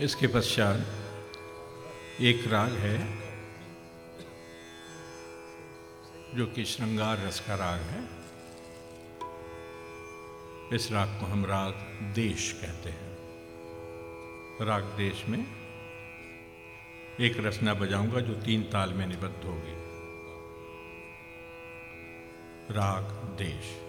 इसके पश्चात एक राग है जो कि श्रृंगार रस का राग है। इस राग को हम राग देश कहते हैं। राग देश में एक रचना बजाऊँगा जो तीन ताल में निबद्ध होगी। राग देश।